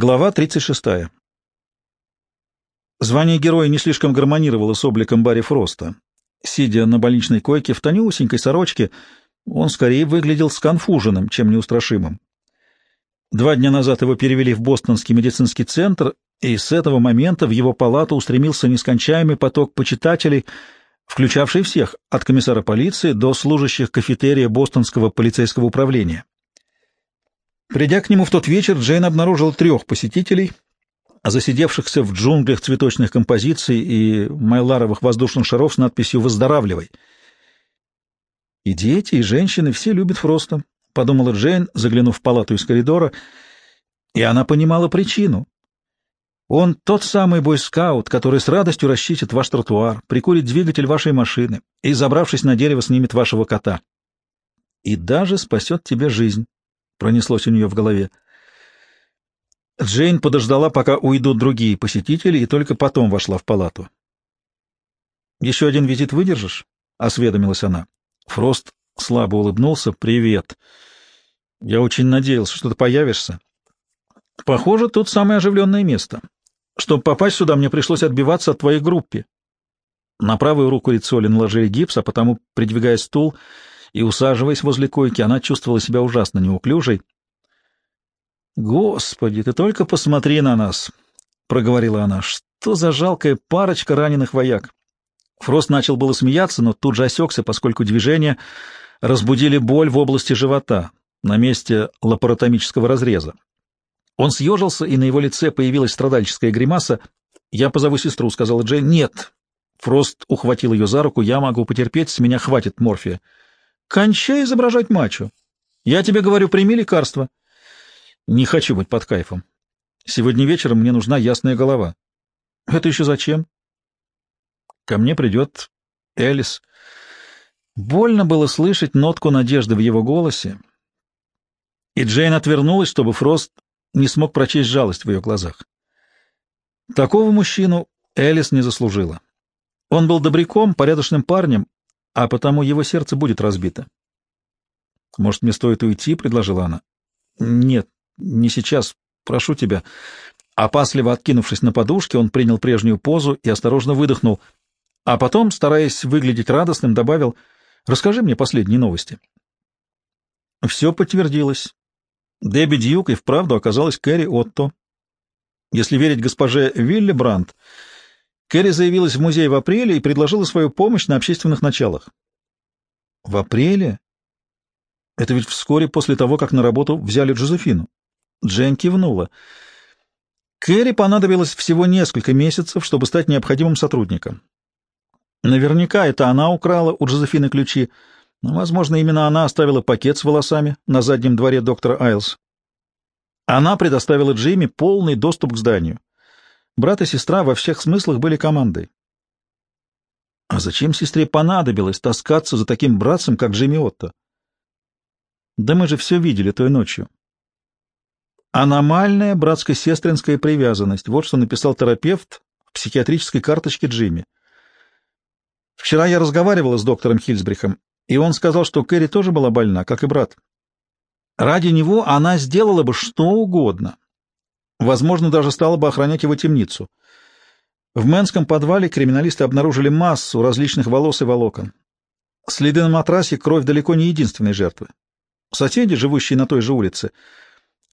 Глава 36. Звание героя не слишком гармонировало с обликом Барри Фроста. Сидя на больничной койке в тонюсенькой сорочке, он скорее выглядел сконфуженным, чем неустрашимым. Два дня назад его перевели в Бостонский медицинский центр, и с этого момента в его палату устремился нескончаемый поток почитателей, включавший всех, от комиссара полиции до служащих кафетерия Бостонского полицейского управления. Придя к нему в тот вечер, Джейн обнаружил трех посетителей, засидевшихся в джунглях цветочных композиций и майларовых воздушных шаров с надписью «Выздоравливай». «И дети, и женщины все любят Фроста», — подумала Джейн, заглянув в палату из коридора, и она понимала причину. Он тот самый бойскаут, который с радостью расчистит ваш тротуар, прикурит двигатель вашей машины и, забравшись на дерево, снимет вашего кота. И даже спасет тебе жизнь пронеслось у нее в голове. Джейн подождала, пока уйдут другие посетители, и только потом вошла в палату. «Еще один визит выдержишь?» — осведомилась она. Фрост слабо улыбнулся. «Привет. Я очень надеялся, что ты появишься. Похоже, тут самое оживленное место. Чтобы попасть сюда, мне пришлось отбиваться от твоей группы». На правую руку Рицоли наложили гипс, а потому, придвигая стул, и, усаживаясь возле койки, она чувствовала себя ужасно неуклюжей. «Господи, ты только посмотри на нас!» — проговорила она. «Что за жалкая парочка раненых вояк!» Фрост начал было смеяться, но тут же осекся, поскольку движения разбудили боль в области живота, на месте лапаротомического разреза. Он съежился, и на его лице появилась страдальческая гримаса. «Я позову сестру», — сказала Джейн. «Нет». Фрост ухватил ее за руку. «Я могу потерпеть, с меня хватит морфия». Кончай изображать мачо. Я тебе говорю, прими лекарство. Не хочу быть под кайфом. Сегодня вечером мне нужна ясная голова. Это еще зачем? Ко мне придет Элис. Больно было слышать нотку надежды в его голосе, и Джейн отвернулась, чтобы Фрост не смог прочесть жалость в ее глазах. Такого мужчину Элис не заслужила. Он был добряком, порядочным парнем, а потому его сердце будет разбито. «Может, мне стоит уйти?» — предложила она. «Нет, не сейчас. Прошу тебя». Опасливо откинувшись на подушке, он принял прежнюю позу и осторожно выдохнул, а потом, стараясь выглядеть радостным, добавил «Расскажи мне последние новости». Все подтвердилось. Дебби Дьюк и вправду оказалась Кэрри Отто. Если верить госпоже Вилли Брандт, Кэрри заявилась в музей в апреле и предложила свою помощь на общественных началах. В апреле? Это ведь вскоре после того, как на работу взяли Джозефину. Джейн кивнула. Кэрри понадобилось всего несколько месяцев, чтобы стать необходимым сотрудником. Наверняка это она украла у Джозефины ключи, но, возможно, именно она оставила пакет с волосами на заднем дворе доктора Айлс. Она предоставила Джимми полный доступ к зданию. Брат и сестра во всех смыслах были командой. А зачем сестре понадобилось таскаться за таким братцем, как Джимми Отто? Да мы же все видели той ночью. Аномальная братско-сестринская привязанность. Вот что написал терапевт в психиатрической карточке Джимми. Вчера я разговаривала с доктором Хильсбрихом, и он сказал, что Кэрри тоже была больна, как и брат. Ради него она сделала бы что угодно, Возможно, даже стала бы охранять его темницу. В Мэнском подвале криминалисты обнаружили массу различных волос и волокон. Следы на матрасе — кровь далеко не единственной жертвы. Соседи, живущие на той же улице,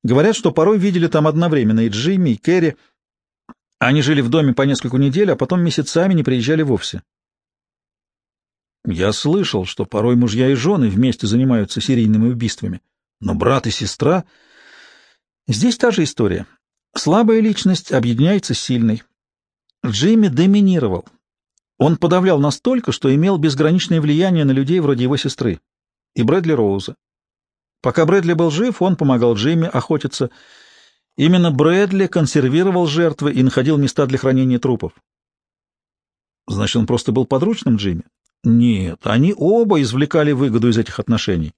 говорят, что порой видели там одновременно и Джимми, и Кэрри. Они жили в доме по несколько недель, а потом месяцами не приезжали вовсе. Я слышал, что порой мужья и жены вместе занимаются серийными убийствами. Но брат и сестра... Здесь та же история. Слабая личность объединяется с сильной. Джимми доминировал. Он подавлял настолько, что имел безграничное влияние на людей вроде его сестры и Брэдли Роуза. Пока Брэдли был жив, он помогал Джимми охотиться. Именно Брэдли консервировал жертвы и находил места для хранения трупов. Значит, он просто был подручным Джимми? Нет, они оба извлекали выгоду из этих отношений.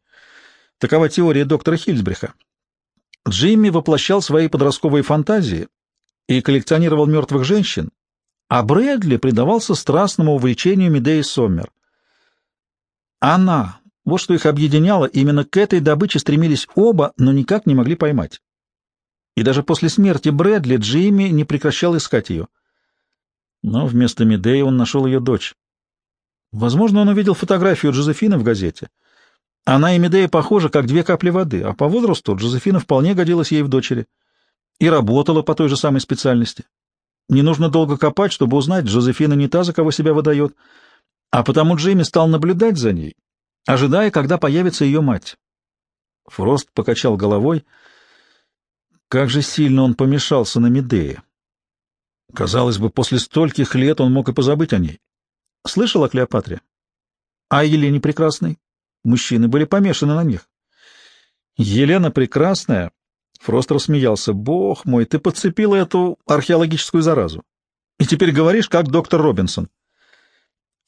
Такова теория доктора Хильсбриха. Джимми воплощал свои подростковые фантазии и коллекционировал мертвых женщин, а Брэдли предавался страстному увлечению Медеи Соммер. Она, вот что их объединяло, именно к этой добыче стремились оба, но никак не могли поймать. И даже после смерти Брэдли Джимми не прекращал искать ее. Но вместо Медеи он нашел ее дочь. Возможно, он увидел фотографию Джозефины в газете. Она и Медея похожи, как две капли воды, а по возрасту Джозефина вполне годилась ей в дочери. И работала по той же самой специальности. Не нужно долго копать, чтобы узнать, Джозефина не та, за кого себя выдает, а потому Джимми стал наблюдать за ней, ожидая, когда появится ее мать. Фрост покачал головой. Как же сильно он помешался на Медее. Казалось бы, после стольких лет он мог и позабыть о ней. Слышал о Клеопатре? А Елене Прекрасной? Мужчины были помешаны на них. Елена Прекрасная Фрост рассмеялся. «Бог мой, ты подцепила эту археологическую заразу. И теперь говоришь, как доктор Робинсон».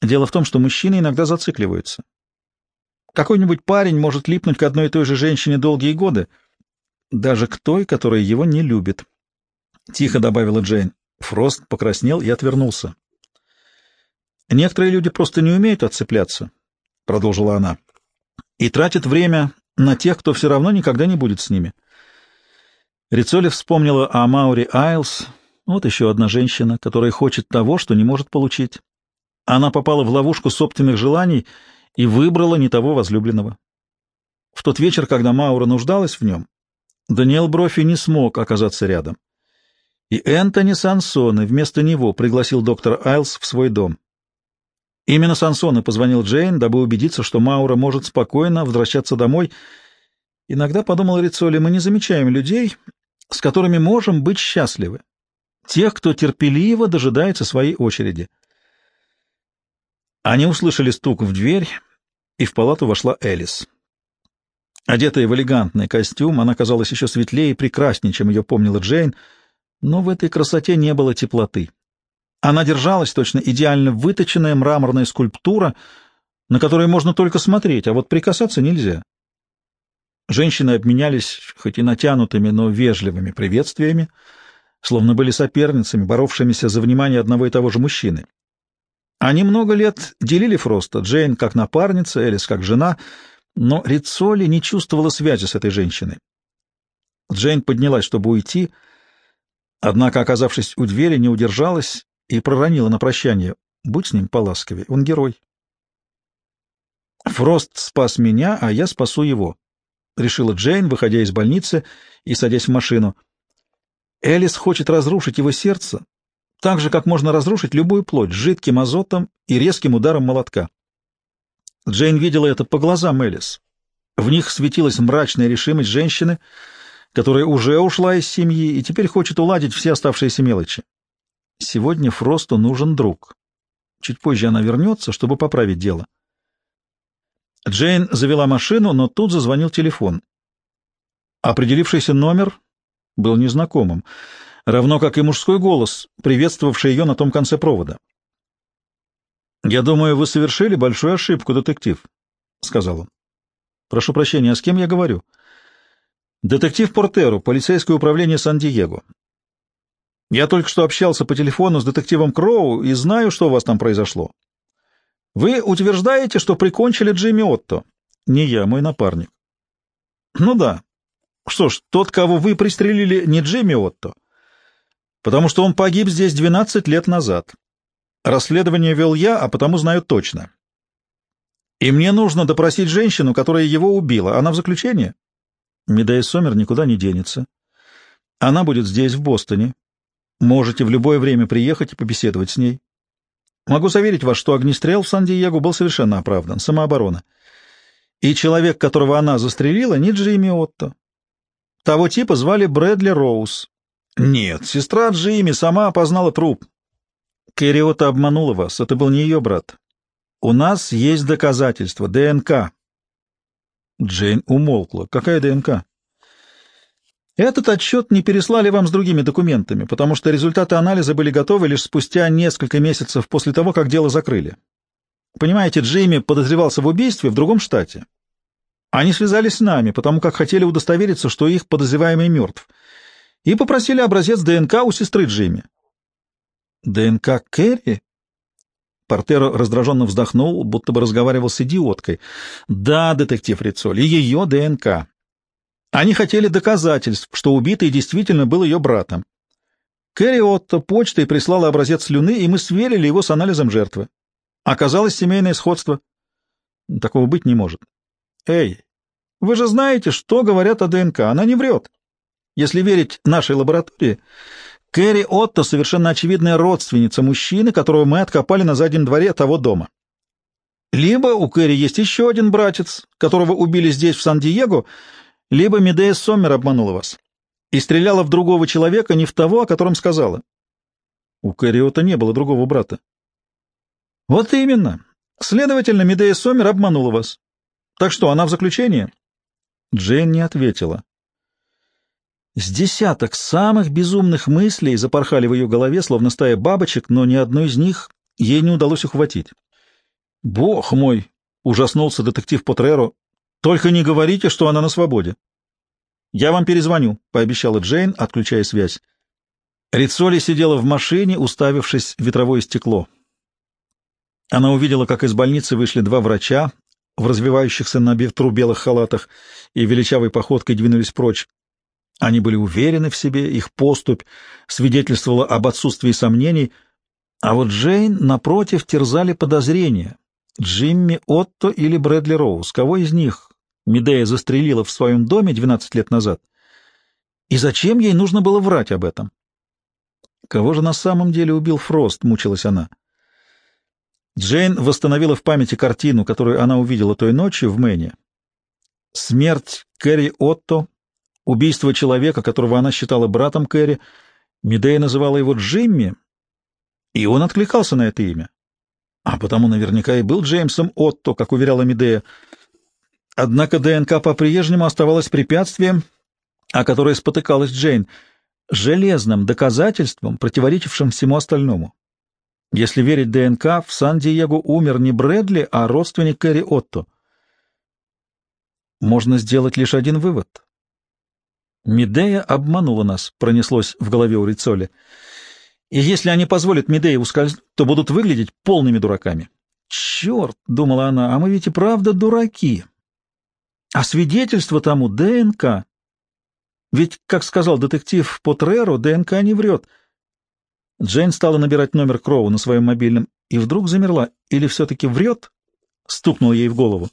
Дело в том, что мужчины иногда зацикливаются. Какой-нибудь парень может липнуть к одной и той же женщине долгие годы, даже к той, которая его не любит. Тихо добавила Джейн. Фрост покраснел и отвернулся. «Некоторые люди просто не умеют отцепляться», — продолжила она, — «и тратят время на тех, кто все равно никогда не будет с ними». Рицоли вспомнила о Маури Айлс, вот еще одна женщина, которая хочет того, что не может получить. Она попала в ловушку собственных желаний и выбрала не того возлюбленного. В тот вечер, когда Маура нуждалась в нем, Даниэл Брофи не смог оказаться рядом. И Энтони Сансоне вместо него пригласил доктора Айлс в свой дом. Именно Сансоне позвонил Джейн, дабы убедиться, что Маура может спокойно возвращаться домой. Иногда, подумал Рицоли, мы не замечаем людей, с которыми можем быть счастливы, тех, кто терпеливо дожидается своей очереди. Они услышали стук в дверь, и в палату вошла Элис. Одетая в элегантный костюм, она казалась еще светлее и прекраснее, чем ее помнила Джейн, но в этой красоте не было теплоты. Она держалась точно идеально выточенная мраморная скульптура, на которую можно только смотреть, а вот прикасаться нельзя. Женщины обменялись хоть и натянутыми, но вежливыми приветствиями, словно были соперницами, боровшимися за внимание одного и того же мужчины. Они много лет делили Фроста, Джейн как напарница, Элис как жена, но Рицоли не чувствовала связи с этой женщиной. Джейн поднялась, чтобы уйти, однако, оказавшись у двери, не удержалась и проронила на прощание. «Будь с ним поласковее, он герой». «Фрост спас меня, а я спасу его», решила Джейн, выходя из больницы и садясь в машину. Элис хочет разрушить его сердце, так же, как можно разрушить любую плоть, жидким азотом и резким ударом молотка. Джейн видела это по глазам Элис. В них светилась мрачная решимость женщины, которая уже ушла из семьи и теперь хочет уладить все оставшиеся мелочи. Сегодня Фросту нужен друг. Чуть позже она вернется, чтобы поправить дело. Джейн завела машину, но тут зазвонил телефон. Определившийся номер был незнакомым, равно как и мужской голос, приветствовавший ее на том конце провода. «Я думаю, вы совершили большую ошибку, детектив», — сказал он. «Прошу прощения, а с кем я говорю?» «Детектив Портеро, полицейское управление Сан-Диего. Я только что общался по телефону с детективом Кроу и знаю, что у вас там произошло. Вы утверждаете, что прикончили Джимми Отто? Не я, мой напарник. Ну да. Что ж, тот, кого вы пристрелили, не Джимми Отто, потому что он погиб здесь 12 лет назад. Расследование вел я, а потому знаю точно. И мне нужно допросить женщину, которая его убила. Она в заключении? Медея Сомер никуда не денется. Она будет здесь, в Бостоне. Можете в любое время приехать и побеседовать с ней. Могу заверить вас, что огнестрел в Сан-Диего был совершенно оправдан, самооборона. И человек, которого она застрелила, не Джимми Отто. Того типа звали Брэдли Роуз. Нет, сестра Джимми сама опознала труп. Кэрри Отто обманула вас, это был не ее брат. У нас есть доказательства, ДНК. Джейн умолкла. Какая ДНК? Этот отчет не переслали вам с другими документами, потому что результаты анализа были готовы лишь спустя несколько месяцев после того, как дело закрыли. Понимаете, Джейми подозревался в убийстве в другом штате. Они связались с нами, потому как хотели удостовериться, что их подозреваемый мертв, и попросили образец ДНК у сестры Джейми. ДНК Кэрри? Портеро раздраженно вздохнул, будто бы разговаривал с идиоткой. Да, детектив Рицоль, ее ДНК. Они хотели доказательств, что убитый действительно был ее братом. Кэрри Отто почтой прислала образец слюны, и мы сверили его с анализом жертвы. Оказалось семейное сходство. Такого быть не может. Эй, вы же знаете, что говорят о ДНК. Она не врет. Если верить нашей лаборатории, Кэрри Отто совершенно очевидная родственница мужчины, которого мы откопали на заднем дворе того дома. Либо у Кэрри есть еще один братец, которого убили здесь, в Сан-Диего, либо Медея Соммер обманула вас и стреляла в другого человека, не в того, о котором сказала. У Кэрри Отто не было другого брата. Вот именно. Следовательно, Медея Сомер обманула вас. Так что, она в заключении? Джейн не ответила. С десяток самых безумных мыслей запорхали в ее голове, словно стая бабочек, но ни одной из них ей не удалось ухватить. «Бог мой!» — ужаснулся детектив Потреро. «Только не говорите, что она на свободе». «Я вам перезвоню», — пообещала Джейн, отключая связь. Рицоли сидела в машине, уставившись в ветровое стекло. Она увидела, как из больницы вышли два врача в развивающихся на ветру белых халатах и величавой походкой двинулись прочь. Они были уверены в себе, их поступь свидетельствовала об отсутствии сомнений, а вот Джейн, напротив, терзали подозрения. Джимми Отто или Брэдли Роуз, кого из них Медея застрелила в своем доме 12 лет назад? И зачем ей нужно было врать об этом? Кого же на самом деле убил Фрост, мучилась она. Джейн восстановила в памяти картину, которую она увидела той ночью в Мэне. Смерть Кэрри Отто Убийство человека, которого она считала братом Кэрри, Медея называла его Джимми, и он откликался на это имя. А потому наверняка и был Джеймсом Отто, как уверяла Медея. Однако ДНК по-прежнему оставалась препятствием, о которое спотыкалась Джейн, железным доказательством, противоречившим всему остальному. Если верить ДНК, в Сан-Диего умер не Брэдли, а родственник Кэрри Отто. Можно сделать лишь один вывод. Медея обманула нас, пронеслось в голове у Рицоли. И если они позволят Медее ускользнуть, то будут выглядеть полными дураками. Черт, думала она, а мы ведь и правда дураки. А свидетельство тому ДНК. Ведь, как сказал детектив Потреро, ДНК не врет. Джейн стала набирать номер Кроу на своем мобильном и вдруг замерла. Или все-таки врет? Стукнул ей в голову.